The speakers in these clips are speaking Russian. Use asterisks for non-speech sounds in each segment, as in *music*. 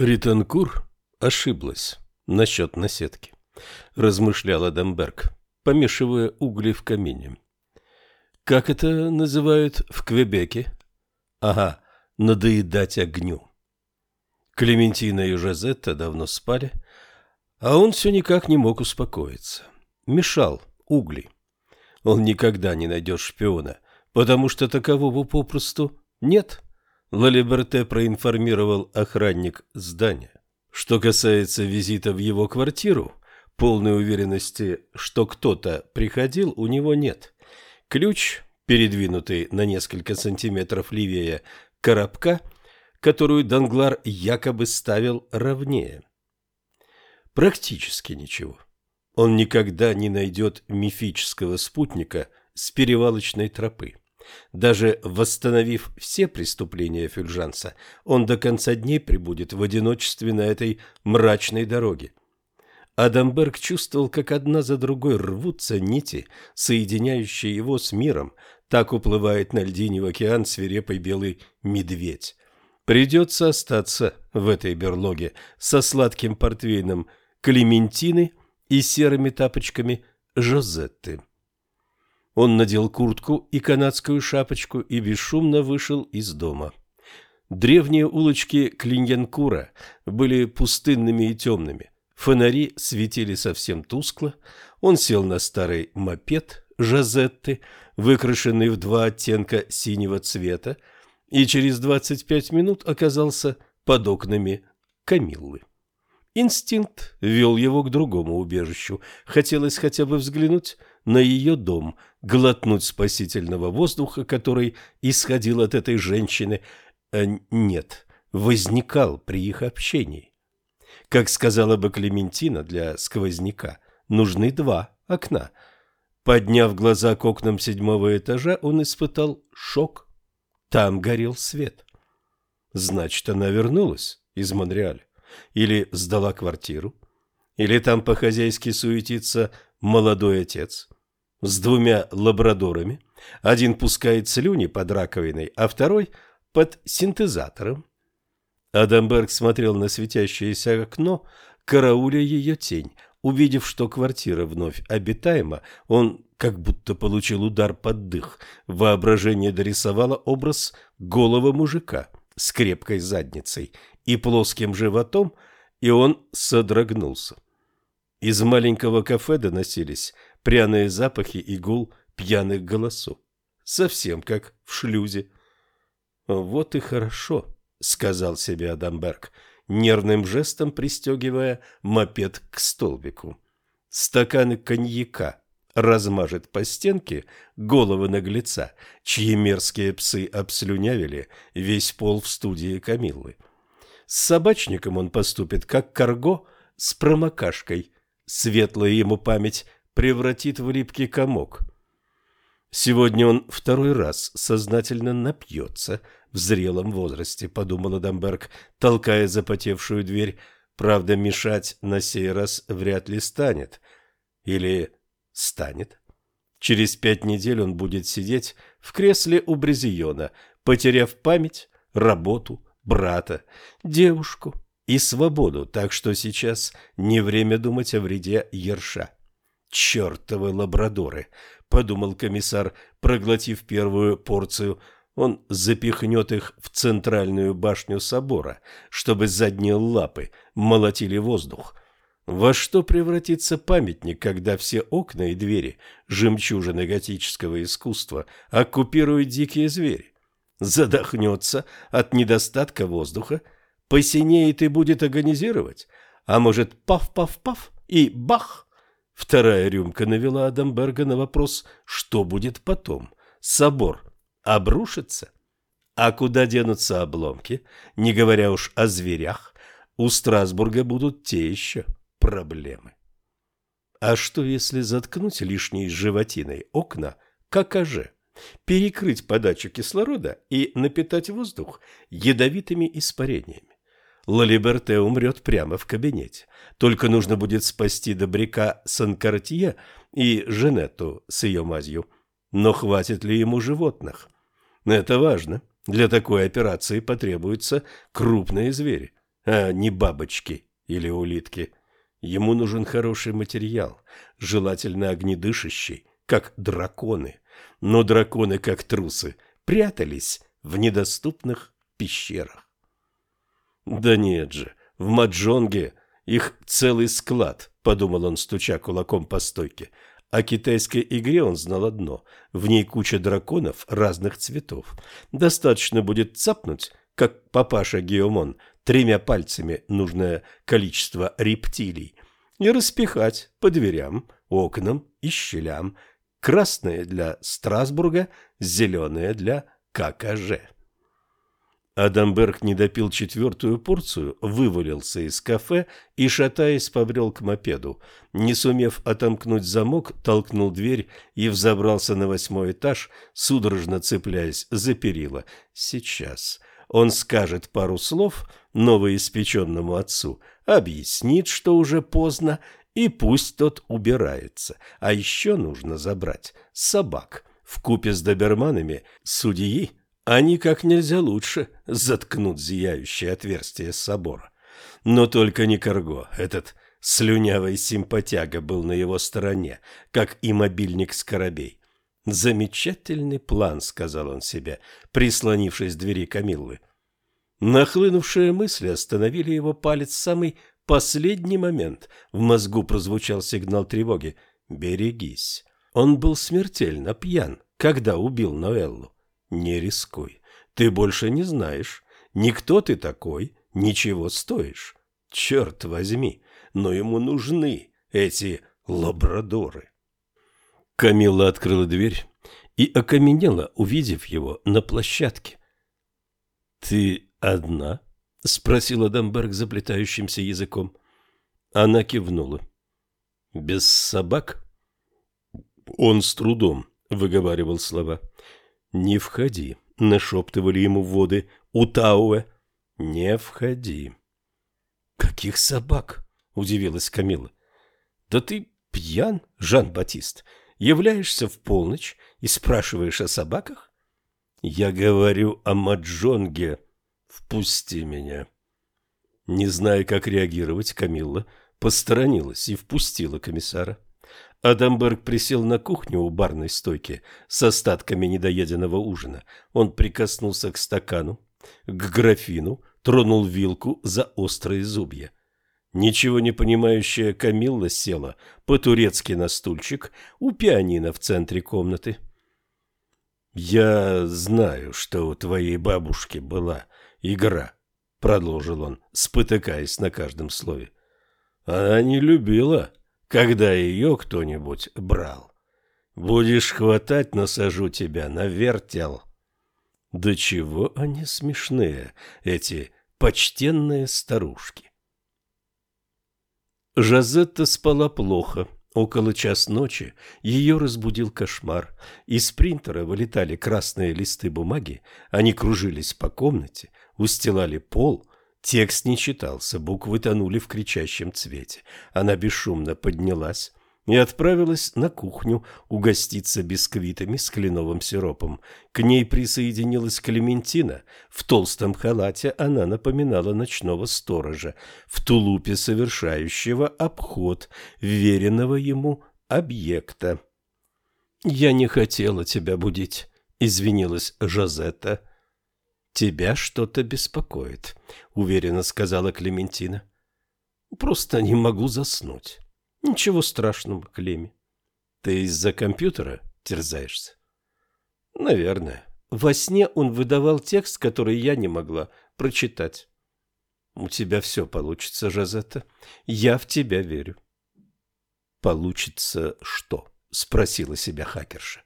Ританкур ошиблась насчет наседки, размышляла Демберг, помешивая угли в камине. Как это называют в Квебеке? Ага, надоедать огню. Клементина и Жозетта давно спали, а он все никак не мог успокоиться. Мешал угли. Он никогда не найдет шпиона, потому что такового попросту нет. — Лалиберте проинформировал охранник здания, что касается визита в его квартиру, полной уверенности, что кто-то приходил, у него нет. Ключ, передвинутый на несколько сантиметров левее коробка, которую Данглар якобы ставил ровнее. Практически ничего. Он никогда не найдет мифического спутника с перевалочной тропы. Даже восстановив все преступления Фюльжанса, он до конца дней пребудет в одиночестве на этой мрачной дороге. Адамберг чувствовал, как одна за другой рвутся нити, соединяющие его с миром. Так уплывает на льдине в океан свирепый белый медведь. Придется остаться в этой берлоге со сладким портвейном Клементины и серыми тапочками Жозетты. Он надел куртку и канадскую шапочку и бесшумно вышел из дома. Древние улочки Клиньянкура были пустынными и темными. Фонари светили совсем тускло. Он сел на старый мопед Жазетты, выкрашенный в два оттенка синего цвета, и через 25 минут оказался под окнами Камиллы. Инстинкт вел его к другому убежищу. Хотелось хотя бы взглянуть на ее дом, глотнуть спасительного воздуха, который исходил от этой женщины, а нет, возникал при их общении. Как сказала бы Клементина, для сквозняка нужны два окна. Подняв глаза к окнам седьмого этажа, он испытал шок. Там горел свет. Значит, она вернулась из Монреаля. Или сдала квартиру. Или там по-хозяйски суетится молодой отец с двумя лабрадорами, один пускает слюни под раковиной, а второй – под синтезатором. Адамберг смотрел на светящееся окно, карауля ее тень. Увидев, что квартира вновь обитаема, он как будто получил удар под дых. Воображение дорисовало образ голого мужика с крепкой задницей и плоским животом, и он содрогнулся. Из маленького кафе доносились – пряные запахи игул пьяных голосов. Совсем как в шлюзе. «Вот и хорошо», — сказал себе Адамберг, нервным жестом пристегивая мопед к столбику. «Стаканы коньяка размажет по стенке головы наглеца, чьи мерзкие псы обслюнявили весь пол в студии Камиллы. С собачником он поступит как карго с промокашкой. Светлая ему память — превратит в липкий комок. Сегодня он второй раз сознательно напьется в зрелом возрасте, подумала Дамберг, толкая запотевшую дверь. Правда, мешать на сей раз вряд ли станет. Или станет? Через пять недель он будет сидеть в кресле у Брезиона, потеряв память, работу, брата, девушку и свободу, так что сейчас не время думать о вреде Ерша. Чертовы лабрадоры! — подумал комиссар, проглотив первую порцию. Он запихнет их в центральную башню собора, чтобы задние лапы молотили воздух. Во что превратится памятник, когда все окна и двери жемчужины готического искусства оккупируют дикие звери? Задохнется от недостатка воздуха, посинеет и будет агонизировать, а может пав-пав-пав и бах – Вторая рюмка навела Адамберга на вопрос, что будет потом. Собор обрушится? А куда денутся обломки, не говоря уж о зверях, у Страсбурга будут те еще проблемы. А что, если заткнуть лишней животиной окна, как оже, перекрыть подачу кислорода и напитать воздух ядовитыми испарениями? Лалиберте умрет прямо в кабинете. Только нужно будет спасти добряка Санкартье и Женетту с ее мазью. Но хватит ли ему животных? Это важно. Для такой операции потребуются крупные звери, а не бабочки или улитки. Ему нужен хороший материал, желательно огнедышащий, как драконы. Но драконы, как трусы, прятались в недоступных пещерах. «Да нет же, в Маджонге их целый склад», – подумал он, стуча кулаком по стойке. О китайской игре он знал одно – в ней куча драконов разных цветов. Достаточно будет цапнуть, как папаша Геомон, тремя пальцами нужное количество рептилий, и распихать по дверям, окнам и щелям, красные для Страсбурга, зеленые для ККЖ. Адамберг не допил четвертую порцию, вывалился из кафе и, шатаясь, побрел к мопеду. Не сумев отомкнуть замок, толкнул дверь и взобрался на восьмой этаж, судорожно цепляясь за перила. «Сейчас». Он скажет пару слов новоиспеченному отцу, объяснит, что уже поздно, и пусть тот убирается. А еще нужно забрать собак. В купе с доберманами судьи они как нельзя лучше заткнут зияющее отверстие собора. Но только не Карго, этот слюнявый симпатяга был на его стороне, как и мобильник Скоробей. «Замечательный план», — сказал он себе, прислонившись к двери Камиллы. Нахлынувшие мысли остановили его палец в самый последний момент. В мозгу прозвучал сигнал тревоги. «Берегись». Он был смертельно пьян, когда убил Ноэллу не рискуй. Ты больше не знаешь, никто ты такой, ничего стоишь. Черт возьми, но ему нужны эти лабрадоры. Камила открыла дверь и окаменела, увидев его на площадке. «Ты одна?» — спросила Дамберг заплетающимся языком. Она кивнула. «Без собак?» Он с трудом выговаривал слова. «Не входи», — нашептывали ему воды Утауэ. «Не входи». «Каких собак?» — удивилась Камила. «Да ты пьян, Жан-Батист. Являешься в полночь и спрашиваешь о собаках?» «Я говорю о Маджонге. Впусти меня». Не зная, как реагировать, Камилла посторонилась и впустила комиссара. Адамберг присел на кухню у барной стойки с остатками недоеденного ужина. Он прикоснулся к стакану, к графину, тронул вилку за острые зубья. Ничего не понимающая Камилла села по-турецки на стульчик у пианино в центре комнаты. «Я знаю, что у твоей бабушки была игра», — продолжил он, спотыкаясь на каждом слове. «Она не любила когда ее кто-нибудь брал. Будешь хватать насажу тебя на вертел. Да чего они смешные, эти почтенные старушки. Жазетта спала плохо. Около час ночи ее разбудил кошмар. Из принтера вылетали красные листы бумаги, они кружились по комнате, устилали пол Текст не читался, буквы тонули в кричащем цвете. Она бесшумно поднялась и отправилась на кухню угоститься бисквитами с кленовым сиропом. К ней присоединилась Клементина. В толстом халате она напоминала ночного сторожа, в тулупе совершающего обход веренного ему объекта. «Я не хотела тебя будить», — извинилась Жозетта тебя что-то беспокоит», — уверенно сказала Клементина. «Просто не могу заснуть». «Ничего страшного, Клеми. Ты из-за компьютера терзаешься?» «Наверное. Во сне он выдавал текст, который я не могла прочитать». «У тебя все получится, Жазета. Я в тебя верю». «Получится что?» — спросила себя хакерша.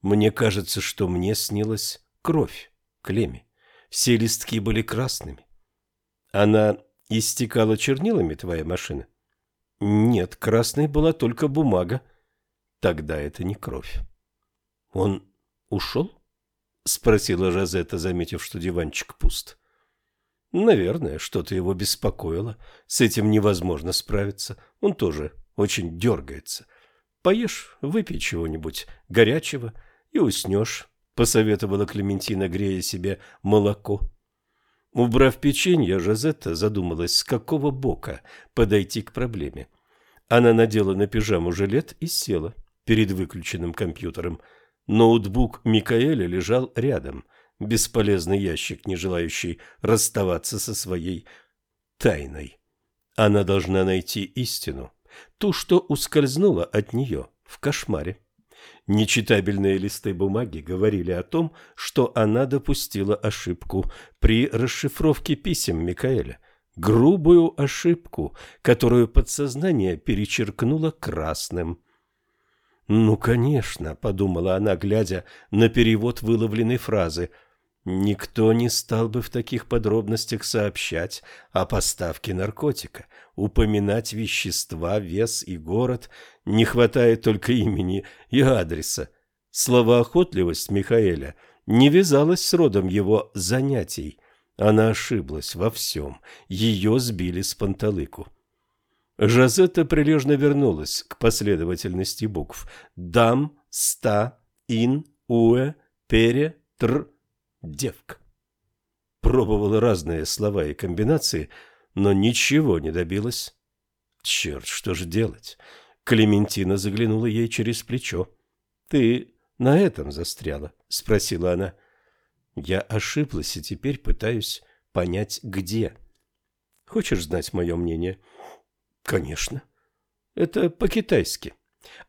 «Мне кажется, что мне снилась кровь» клеме. Все листки были красными. Она истекала чернилами, твоя машина? Нет, красной была только бумага. Тогда это не кровь. Он ушел? Спросила Розетта, заметив, что диванчик пуст. Наверное, что-то его беспокоило. С этим невозможно справиться. Он тоже очень дергается. Поешь, выпей чего-нибудь горячего и уснешь посоветовала Клементина, грея себе молоко. Убрав печенье, Жозетта задумалась, с какого бока подойти к проблеме. Она надела на пижаму жилет и села перед выключенным компьютером. Ноутбук Микаэля лежал рядом, бесполезный ящик, не желающий расставаться со своей тайной. Она должна найти истину, ту, что ускользнула от нее в кошмаре. Нечитабельные листы бумаги говорили о том, что она допустила ошибку при расшифровке писем Микаэля. Грубую ошибку, которую подсознание перечеркнуло красным. «Ну, конечно», — подумала она, глядя на перевод выловленной фразы — Никто не стал бы в таких подробностях сообщать о поставке наркотика, упоминать вещества, вес и город, не хватает только имени и адреса. Словоохотливость Михаэля не вязалась с родом его занятий. Она ошиблась во всем, ее сбили с панталыку. Жазета прилежно вернулась к последовательности букв «дам», «ста», «ин», «уэ», «пере», «тр», девка. Пробовала разные слова и комбинации, но ничего не добилась. Черт, что же делать? Клементина заглянула ей через плечо. «Ты на этом застряла?» – спросила она. «Я ошиблась и теперь пытаюсь понять, где». «Хочешь знать мое мнение?» «Конечно. Это по-китайски.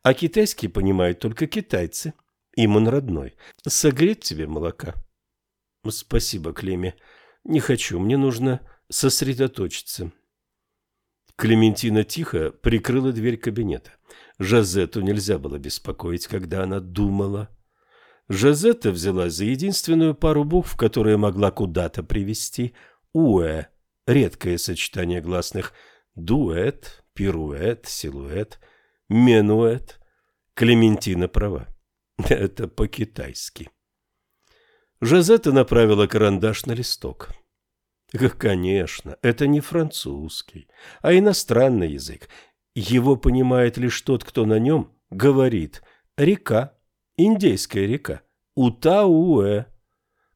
А китайский понимают только китайцы. Им он родной. Согреть тебе молока». «Спасибо, Клеме. Не хочу, мне нужно сосредоточиться». Клементина тихо прикрыла дверь кабинета. Жазету нельзя было беспокоить, когда она думала. Жазетта взяла за единственную пару букв, которые могла куда-то привести. «Уэ» — редкое сочетание гласных. «Дуэт», «пируэт», «силуэт», «менуэт». Клементина права. *laughs* Это по-китайски. Жазета направила карандаш на листок. Как, конечно, это не французский, а иностранный язык. Его понимает лишь тот, кто на нем говорит. Река, индейская река, Утауэ.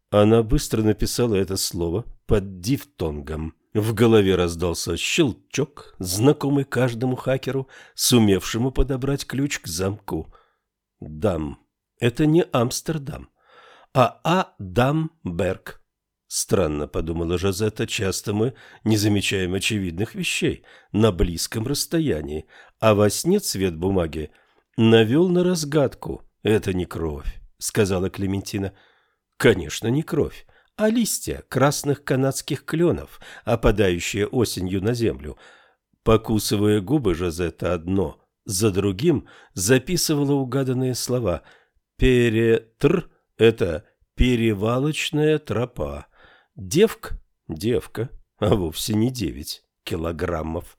Она быстро написала это слово под дифтонгом. В голове раздался щелчок, знакомый каждому хакеру, сумевшему подобрать ключ к замку. «Дам. Это не Амстердам. А.А. Дамберг. Странно, подумала Жозетта, часто мы не замечаем очевидных вещей на близком расстоянии, а во сне цвет бумаги навел на разгадку. Это не кровь, сказала Клементина. Конечно, не кровь, а листья красных канадских кленов, опадающие осенью на землю. Покусывая губы, Жозетта одно за другим записывала угаданные слова «перетр», это перевалочная тропа. Девка, девка, а вовсе не девять килограммов.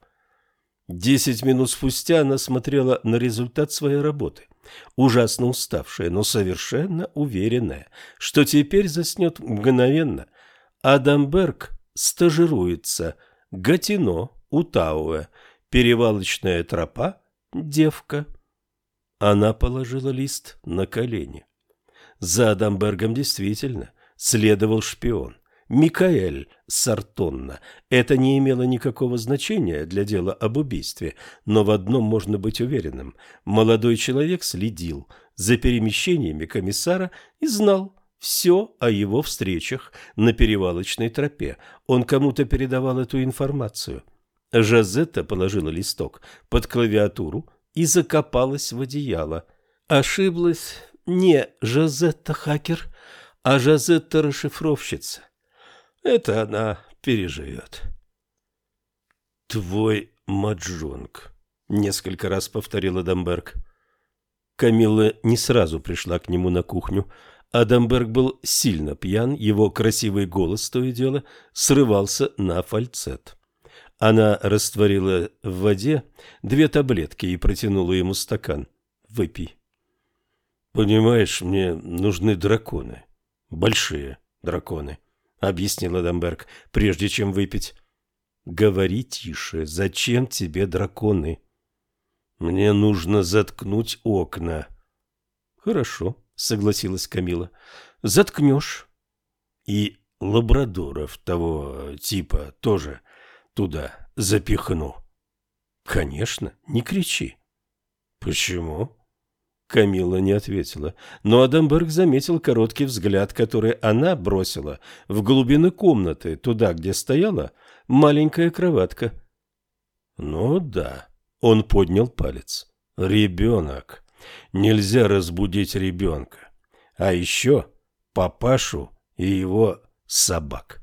Десять минут спустя она смотрела на результат своей работы. Ужасно уставшая, но совершенно уверенная, что теперь заснет мгновенно. Адамберг стажируется. Гатино, Утауэ, перевалочная тропа, девка. Она положила лист на колени за Адамбергом действительно следовал шпион. Микаэль Сартонна. Это не имело никакого значения для дела об убийстве, но в одном можно быть уверенным. Молодой человек следил за перемещениями комиссара и знал все о его встречах на перевалочной тропе. Он кому-то передавал эту информацию. Жазетта положила листок под клавиатуру и закопалась в одеяло. Ошиблась не, Жазетта хакер, а Жазетта расшифровщица. Это она переживет. «Твой маджонг», — несколько раз повторила Дамберг. Камила не сразу пришла к нему на кухню. Адамберг был сильно пьян, его красивый голос, то и дело, срывался на фальцет. Она растворила в воде две таблетки и протянула ему стакан. «Выпей». Понимаешь, мне нужны драконы. Большие драконы, — объяснила Дамберг, прежде чем выпить. Говори тише, зачем тебе драконы? Мне нужно заткнуть окна. Хорошо, — согласилась Камила. Заткнешь. И лабрадоров того типа тоже туда запихну. Конечно, не кричи. Почему? Камила не ответила, но Адамберг заметил короткий взгляд, который она бросила в глубины комнаты, туда, где стояла маленькая кроватка. «Ну да», — он поднял палец. «Ребенок. Нельзя разбудить ребенка. А еще папашу и его собак».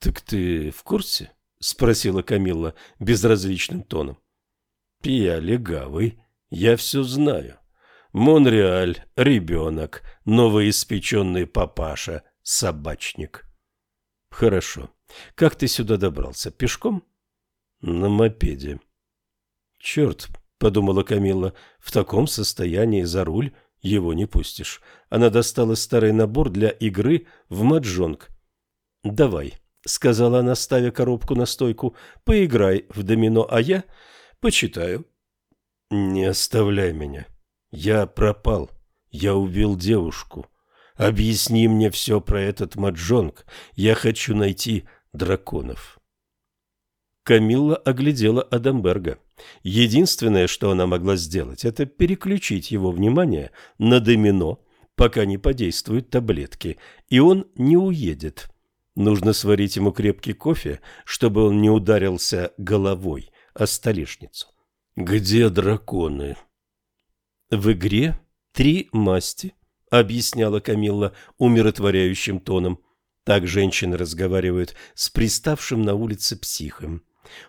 «Так ты в курсе?» — спросила Камилла безразличным тоном. «Я легавый», я все знаю. Монреаль – ребенок, новоиспеченный папаша, собачник. Хорошо. Как ты сюда добрался? Пешком? На мопеде. Черт, подумала Камила, в таком состоянии за руль его не пустишь. Она достала старый набор для игры в маджонг. «Давай», — сказала она, ставя коробку на стойку, — «поиграй в домино, а я почитаю». Не оставляй меня. Я пропал. Я убил девушку. Объясни мне все про этот маджонг. Я хочу найти драконов. Камилла оглядела Адамберга. Единственное, что она могла сделать, это переключить его внимание на домино, пока не подействуют таблетки, и он не уедет. Нужно сварить ему крепкий кофе, чтобы он не ударился головой о столешницу. «Где драконы?» «В игре три масти», — объясняла Камилла умиротворяющим тоном. Так женщины разговаривают с приставшим на улице психом.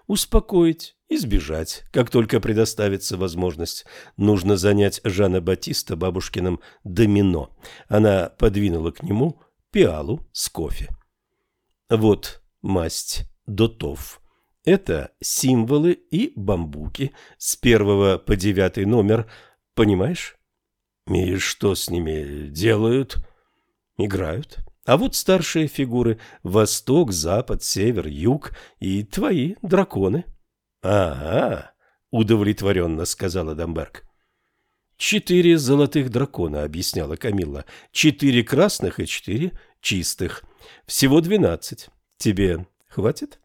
Успокоить, избежать, как только предоставится возможность. Нужно занять Жана Батиста бабушкиным домино. Она подвинула к нему пиалу с кофе. Вот масть дотов. Это символы и бамбуки с первого по девятый номер, понимаешь? И что с ними делают? Играют. А вот старшие фигуры – восток, запад, север, юг и твои драконы. «Ага», – удовлетворенно сказала Дамберг. «Четыре золотых дракона», – объясняла Камилла. «Четыре красных и четыре чистых. Всего двенадцать. Тебе хватит?»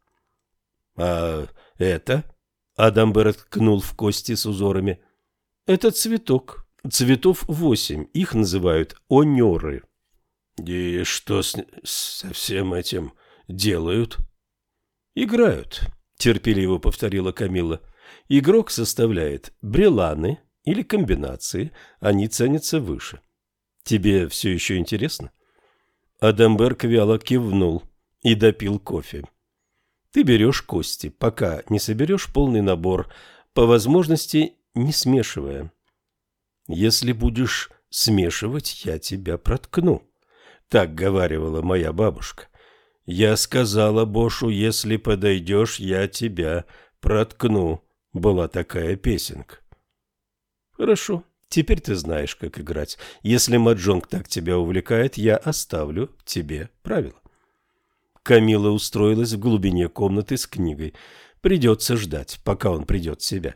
А это? Адамберет ткнул в кости с узорами. Это цветок. Цветов восемь. Их называют онеры. И что с... со всем этим делают? Играют, терпеливо повторила Камила. Игрок составляет бреланы или комбинации, они ценятся выше. Тебе все еще интересно? Адамберг вяло кивнул и допил кофе. Ты берешь кости, пока не соберешь полный набор, по возможности не смешивая. Если будешь смешивать, я тебя проткну. Так говаривала моя бабушка. Я сказала Бошу, если подойдешь, я тебя проткну. Была такая песенка. Хорошо, теперь ты знаешь, как играть. Если маджонг так тебя увлекает, я оставлю тебе правила. Камила устроилась в глубине комнаты с книгой. Придется ждать, пока он придет в себя.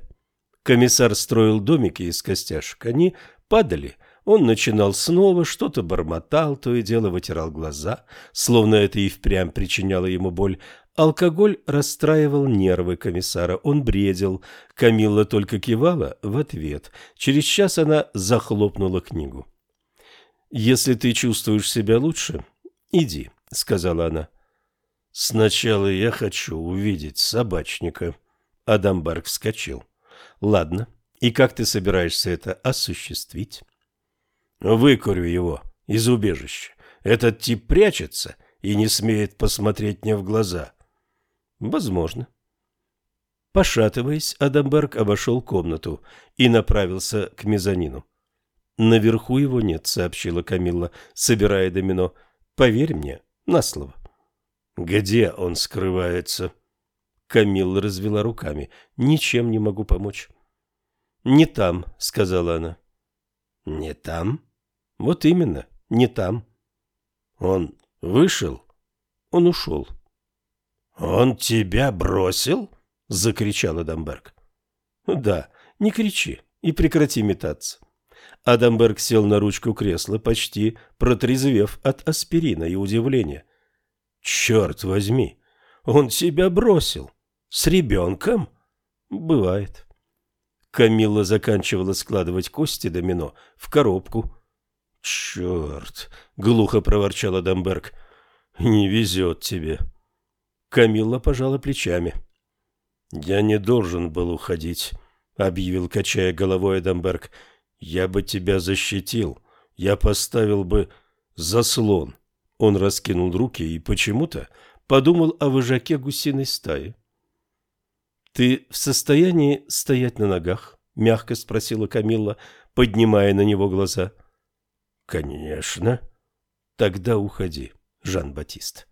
Комиссар строил домики из костяшек. Они падали. Он начинал снова, что-то бормотал, то и дело вытирал глаза, словно это и впрямь причиняло ему боль. Алкоголь расстраивал нервы комиссара, он бредил. Камилла только кивала в ответ. Через час она захлопнула книгу. «Если ты чувствуешь себя лучше, иди», — сказала она. Сначала я хочу увидеть собачника. Адамберг вскочил. Ладно, и как ты собираешься это осуществить? Выкурю его из убежища. Этот тип прячется и не смеет посмотреть мне в глаза. Возможно. Пошатываясь, Адамберг обошел комнату и направился к мезонину. «Наверху его нет», — сообщила Камилла, собирая домино. «Поверь мне на слово». Где он скрывается? Камил развела руками. Ничем не могу помочь. Не там, сказала она. Не там? Вот именно, не там. Он вышел? Он ушел. Он тебя бросил? Закричал Адамберг. Да, не кричи и прекрати метаться. Адамберг сел на ручку кресла, почти протрезвев от аспирина и удивления. Черт возьми, он себя бросил. С ребенком? Бывает. Камила заканчивала складывать кости домино в коробку. Черт, глухо проворчала Дамберг. Не везет тебе. Камилла пожала плечами. Я не должен был уходить, объявил, качая головой Адамберг. Я бы тебя защитил. Я поставил бы заслон. Он раскинул руки и почему-то подумал о вожаке гусиной стаи. «Ты в состоянии стоять на ногах?» – мягко спросила Камилла, поднимая на него глаза. «Конечно. Тогда уходи, Жан-Батист».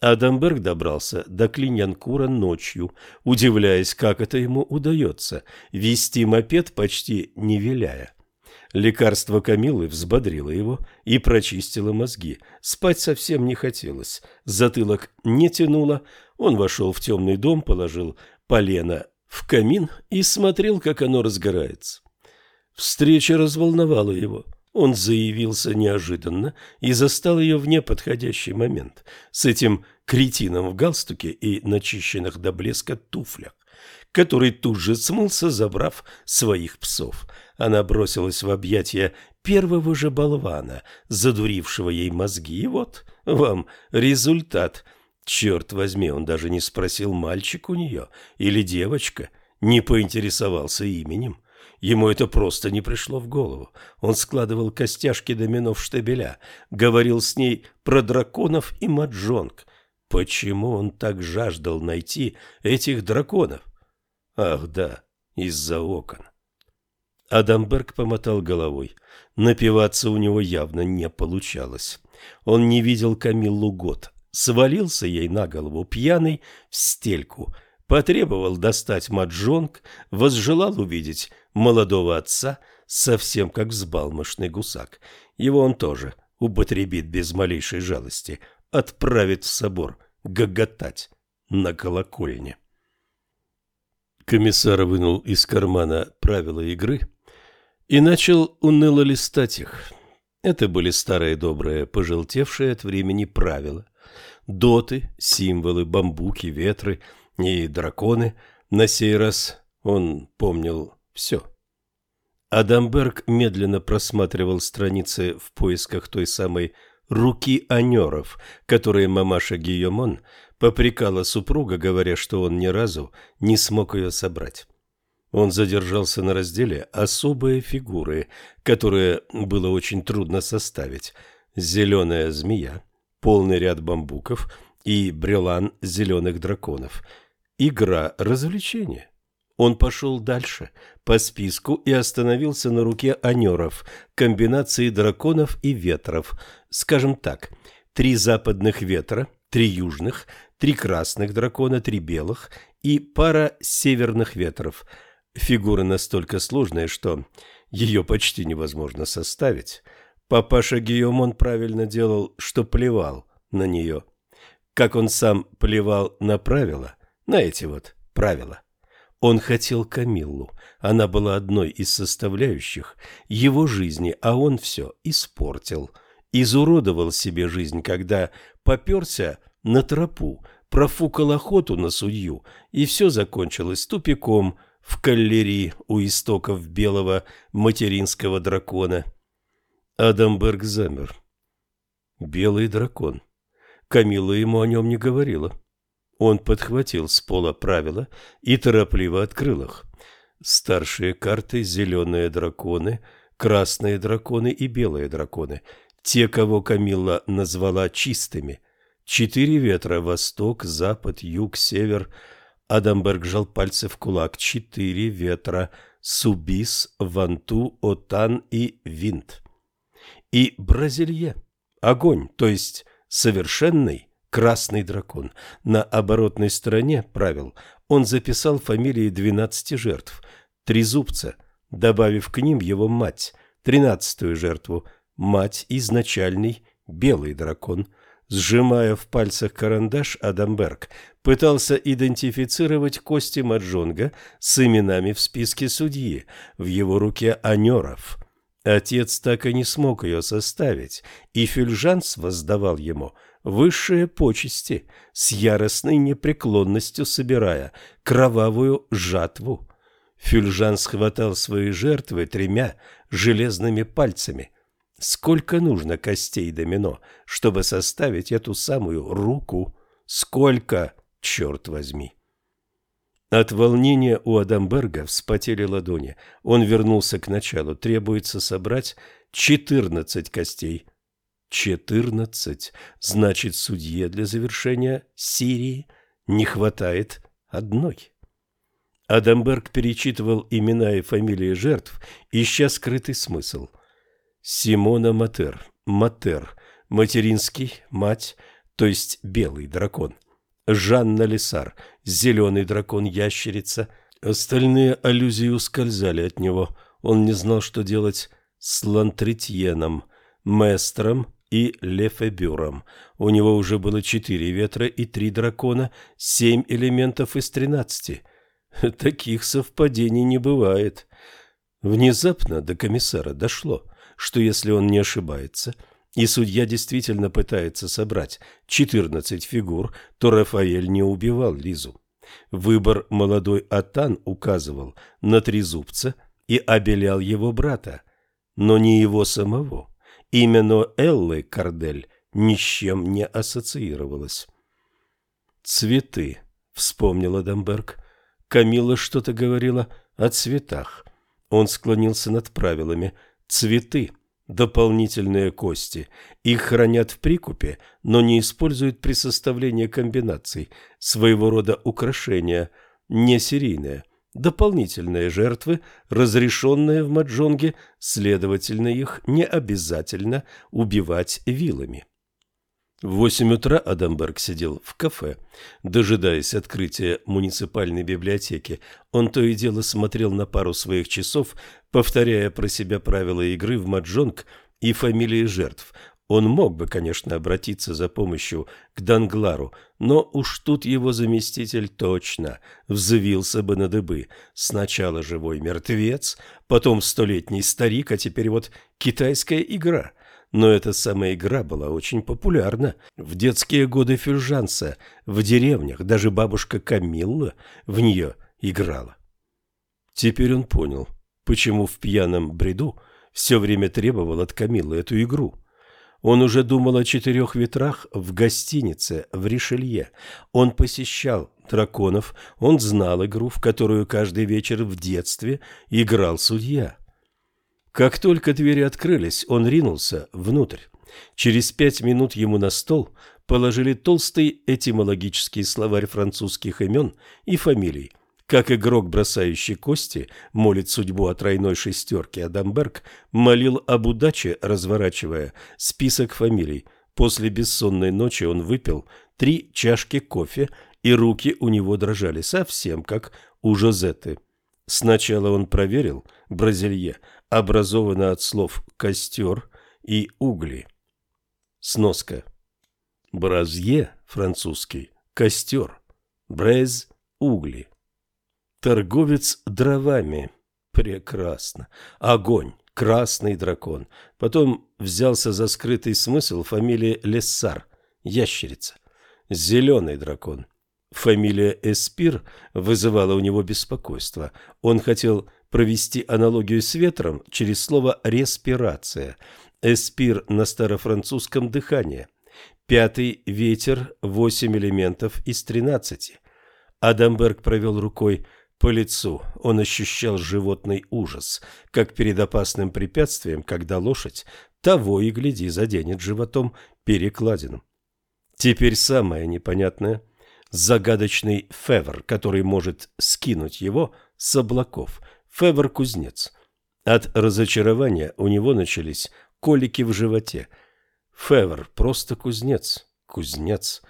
Адамберг добрался до Клиньянкура ночью, удивляясь, как это ему удается, вести мопед почти не виляя. Лекарство Камилы взбодрило его и прочистило мозги. Спать совсем не хотелось. Затылок не тянуло. Он вошел в темный дом, положил полено в камин и смотрел, как оно разгорается. Встреча разволновала его. Он заявился неожиданно и застал ее в неподходящий момент с этим кретином в галстуке и начищенных до блеска туфлях который тут же смылся, забрав своих псов. Она бросилась в объятия первого же болвана, задурившего ей мозги, и вот вам результат. Черт возьми, он даже не спросил, мальчик у нее или девочка, не поинтересовался именем. Ему это просто не пришло в голову. Он складывал костяшки домино в штабеля, говорил с ней про драконов и маджонг. Почему он так жаждал найти этих драконов? Ах да, из-за окон. Адамберг помотал головой. Напиваться у него явно не получалось. Он не видел Камиллу год. Свалился ей на голову пьяный в стельку. Потребовал достать маджонг, возжелал увидеть молодого отца, совсем как взбалмошный гусак. Его он тоже употребит без малейшей жалости, отправит в собор гоготать на колокольне. Комиссар вынул из кармана правила игры и начал уныло листать их. Это были старые добрые, пожелтевшие от времени правила. Доты, символы, бамбуки, ветры и драконы. На сей раз он помнил все. Адамберг медленно просматривал страницы в поисках той самой руки анеров, которые мамаша Гийомон попрекала супруга, говоря, что он ни разу не смог ее собрать. Он задержался на разделе «Особые фигуры», которые было очень трудно составить. «Зеленая змея», «Полный ряд бамбуков» и «Брелан зеленых драконов». Игра развлечения. Он пошел дальше по списку и остановился на руке анеров, комбинации драконов и ветров. Скажем так, три западных ветра, три южных, три красных дракона, три белых и пара северных ветров. Фигура настолько сложная, что ее почти невозможно составить. Папаша Гиомон правильно делал, что плевал на нее. Как он сам плевал на правила, на эти вот правила. Он хотел Камиллу, она была одной из составляющих его жизни, а он все испортил. Изуродовал себе жизнь, когда поперся на тропу, профукала охоту на судью, и все закончилось тупиком в каллерии у истоков белого материнского дракона. Адамберг замер. Белый дракон. Камила ему о нем не говорила. Он подхватил с пола правила и торопливо открыл их. Старшие карты – зеленые драконы, красные драконы и белые драконы. Те, кого Камилла назвала чистыми – Четыре ветра – восток, запад, юг, север. Адамберг жал пальцы в кулак. Четыре ветра – Субис, Ванту, Отан и Винт. И Бразилье – огонь, то есть совершенный красный дракон. На оборотной стороне правил он записал фамилии 12 жертв – Трезубца, добавив к ним его мать, тринадцатую жертву – мать изначальный белый дракон – сжимая в пальцах карандаш, Адамберг пытался идентифицировать кости Маджонга с именами в списке судьи, в его руке Анеров. Отец так и не смог ее составить, и Фюльжанс воздавал ему высшие почести, с яростной непреклонностью собирая кровавую жатву. Фюльжанс хватал свои жертвы тремя железными пальцами – Сколько нужно костей домино, чтобы составить эту самую руку? Сколько, черт возьми? От волнения у Адамберга вспотели ладони. Он вернулся к началу. Требуется собрать 14 костей. 14. Значит, судье для завершения Сирии не хватает одной. Адамберг перечитывал имена и фамилии жертв, ища скрытый смысл – Симона Матер, Матер, материнский, мать, то есть белый дракон. Жанна Лисар, зеленый дракон-ящерица. Остальные аллюзии ускользали от него. Он не знал, что делать с Лантритьеном, Местром и Лефебюром. У него уже было четыре ветра и три дракона, семь элементов из тринадцати. Таких совпадений не бывает. Внезапно до комиссара дошло – что если он не ошибается, и судья действительно пытается собрать 14 фигур, то Рафаэль не убивал Лизу. Выбор молодой Атан указывал на трезубца и обелял его брата, но не его самого. Имя Ноэллы Кардель ни с чем не ассоциировалось. «Цветы», — вспомнила Дамберг. Камила что-то говорила о цветах. Он склонился над правилами — цветы, дополнительные кости. Их хранят в прикупе, но не используют при составлении комбинаций, своего рода украшения, не серийные. Дополнительные жертвы, разрешенные в маджонге, следовательно, их не обязательно убивать вилами. В 8 утра Адамберг сидел в кафе, дожидаясь открытия муниципальной библиотеки. Он то и дело смотрел на пару своих часов, повторяя про себя правила игры в маджонг и фамилии жертв. Он мог бы, конечно, обратиться за помощью к Данглару, но уж тут его заместитель точно взвился бы на дыбы. Сначала живой мертвец, потом столетний старик, а теперь вот китайская игра – но эта самая игра была очень популярна. В детские годы Фюржанса, в деревнях, даже бабушка Камилла в нее играла. Теперь он понял, почему в пьяном бреду все время требовал от Камиллы эту игру. Он уже думал о четырех ветрах в гостинице в Ришелье. Он посещал драконов, он знал игру, в которую каждый вечер в детстве играл судья. Как только двери открылись, он ринулся внутрь. Через пять минут ему на стол положили толстый этимологический словарь французских имен и фамилий. Как игрок, бросающий кости, молит судьбу о тройной шестерке, Адамберг молил об удаче, разворачивая список фамилий. После бессонной ночи он выпил три чашки кофе, и руки у него дрожали совсем как у Жозетты. Сначала он проверил бразилье, образовано от слов «костер» и «угли». Сноска. Бразье французский – костер, брез – угли. Торговец дровами. Прекрасно. Огонь. Красный дракон. Потом взялся за скрытый смысл фамилия Лессар – ящерица. Зеленый дракон. Фамилия Эспир вызывала у него беспокойство. Он хотел провести аналогию с ветром через слово «респирация». Эспир на старофранцузском «дыхание». Пятый ветер – восемь элементов из 13. Адамберг провел рукой по лицу. Он ощущал животный ужас, как перед опасным препятствием, когда лошадь того и гляди заденет животом перекладину. Теперь самое непонятное – загадочный февр, который может скинуть его с облаков – Февр Кузнец. От разочарования у него начались колики в животе. Февр просто кузнец, кузнец.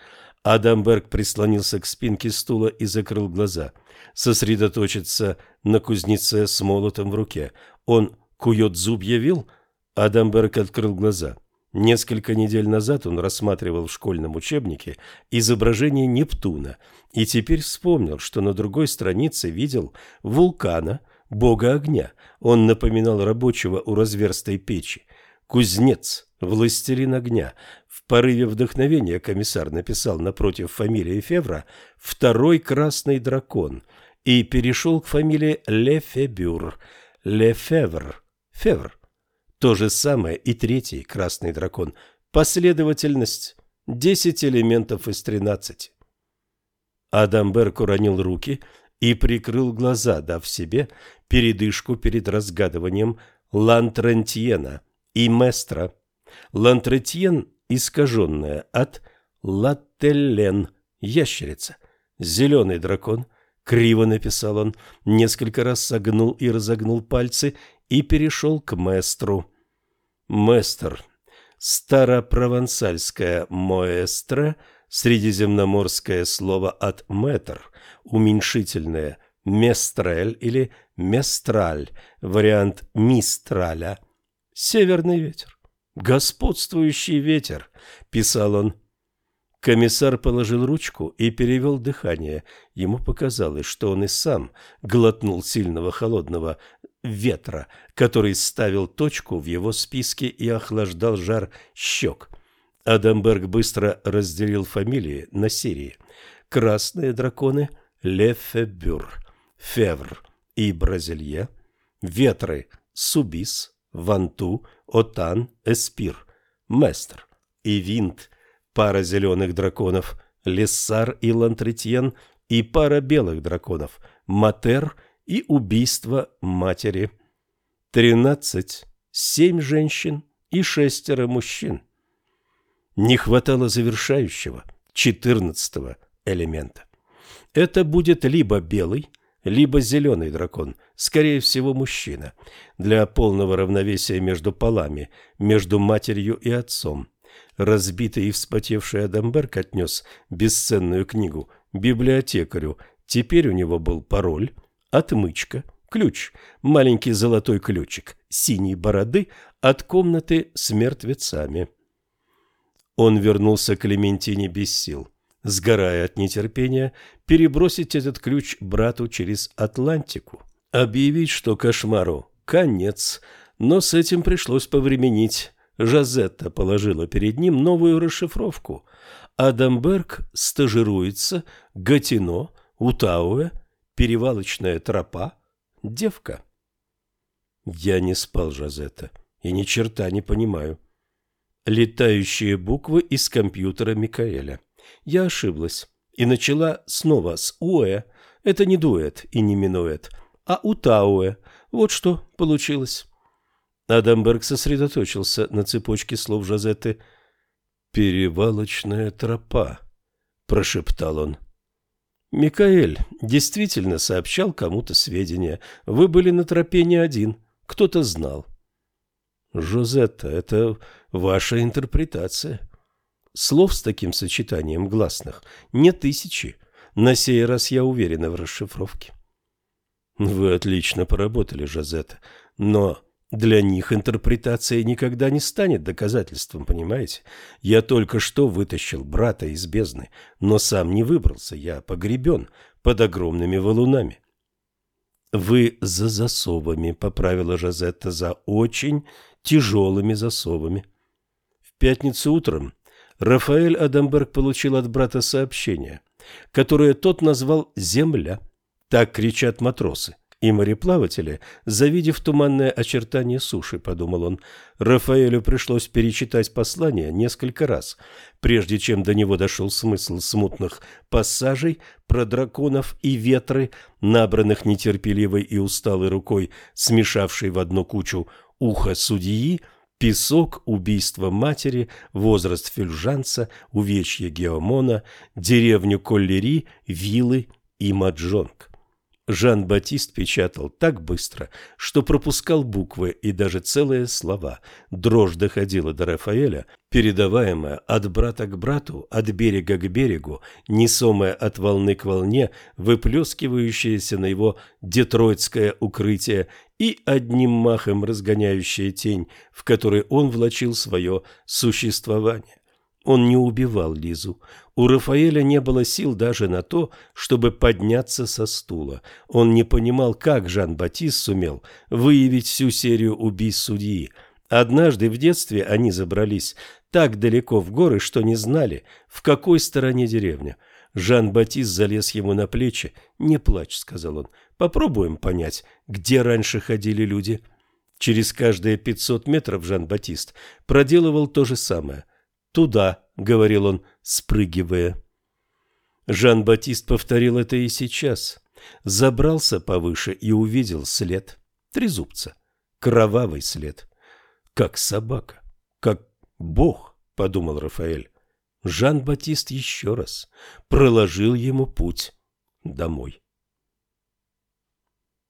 Адамберг прислонился к спинке стула и закрыл глаза. Сосредоточиться на кузнеце с молотом в руке. Он кует зубья вил? Адамберг открыл глаза. Несколько недель назад он рассматривал в школьном учебнике изображение Нептуна и теперь вспомнил, что на другой странице видел вулкана – бога огня. Он напоминал рабочего у разверстой печи. Кузнец, властелин огня. В порыве вдохновения комиссар написал напротив фамилии Февра «Второй красный дракон» и перешел к фамилии Лефебюр, Лефевр, Февр. То же самое и третий красный дракон. Последовательность 10 элементов из 13. Адамберг уронил руки – и прикрыл глаза, дав себе передышку перед разгадыванием Лантрентьена и Местра. Лантрентьен – искаженная от Лателлен, ящерица, зеленый дракон. Криво написал он, несколько раз согнул и разогнул пальцы и перешел к Местру. Местр – старопровансальская моэстра – Средиземноморское слово от «метр» уменьшительное «местрель» или «местраль», вариант «мистраля», «северный ветер», «господствующий ветер», писал он. Комиссар положил ручку и перевел дыхание. Ему показалось, что он и сам глотнул сильного холодного ветра, который ставил точку в его списке и охлаждал жар щек. Адамберг быстро разделил фамилии на серии. Красные драконы – Лефебюр, Февр и Бразилье, Ветры – Субис, Ванту, Отан, Эспир, Местр и Винт, пара зеленых драконов – Лессар и Лантретьен и пара белых драконов – Матер и убийство матери. Тринадцать – семь женщин и шестеро мужчин – не хватало завершающего, 14 элемента. Это будет либо белый, либо зеленый дракон, скорее всего мужчина, для полного равновесия между полами, между матерью и отцом. Разбитый и вспотевший Адамберг отнес бесценную книгу библиотекарю. Теперь у него был пароль, отмычка, ключ, маленький золотой ключик синей бороды от комнаты с мертвецами. Он вернулся к Клементине без сил. Сгорая от нетерпения, перебросить этот ключ брату через Атлантику. Объявить, что кошмару конец, но с этим пришлось повременить. Жазетта положила перед ним новую расшифровку. Адамберг стажируется, Гатино, Утауэ, перевалочная тропа, девка. Я не спал, Жазетта, и ни черта не понимаю. Летающие буквы из компьютера Микаэля. Я ошиблась. И начала снова с «уэ». Это не дуэт и не минуэт, а «утауэ». Вот что получилось. Адамберг сосредоточился на цепочке слов Жозетты. «Перевалочная тропа», – прошептал он. «Микаэль действительно сообщал кому-то сведения. Вы были на тропе не один. Кто-то знал». «Жозетта, это Ваша интерпретация. Слов с таким сочетанием гласных не тысячи. На сей раз я уверена в расшифровке. Вы отлично поработали, Жозетта, но для них интерпретация никогда не станет доказательством, понимаете? Я только что вытащил брата из бездны, но сам не выбрался, я погребен под огромными валунами. Вы за засовами, поправила Жозетта, за очень тяжелыми засовами пятницу утром Рафаэль Адамберг получил от брата сообщение, которое тот назвал «Земля». Так кричат матросы. И мореплаватели, завидев туманное очертание суши, подумал он, Рафаэлю пришлось перечитать послание несколько раз, прежде чем до него дошел смысл смутных пассажей про драконов и ветры, набранных нетерпеливой и усталой рукой, смешавшей в одну кучу ухо судьи, Песок убийства матери, возраст фельжанца, увечье Геомона, деревню Коллери, вилы и Маджонг. Жан-Батист печатал так быстро, что пропускал буквы и даже целые слова. Дрожь доходила до Рафаэля, передаваемая от брата к брату, от берега к берегу, несомая от волны к волне, выплескивающаяся на его детройтское укрытие и одним махом разгоняющая тень, в которой он влачил свое существование. Он не убивал Лизу. У Рафаэля не было сил даже на то, чтобы подняться со стула. Он не понимал, как Жан-Батист сумел выявить всю серию убийств судьи. Однажды в детстве они забрались так далеко в горы, что не знали, в какой стороне деревня – Жан-Батист залез ему на плечи. «Не плачь», — сказал он. «Попробуем понять, где раньше ходили люди». Через каждые 500 метров Жан-Батист проделывал то же самое. «Туда», — говорил он, спрыгивая. Жан-Батист повторил это и сейчас. Забрался повыше и увидел след. Трезубца. Кровавый след. «Как собака! Как бог!» — подумал Рафаэль. Жан-Батист еще раз проложил ему путь домой.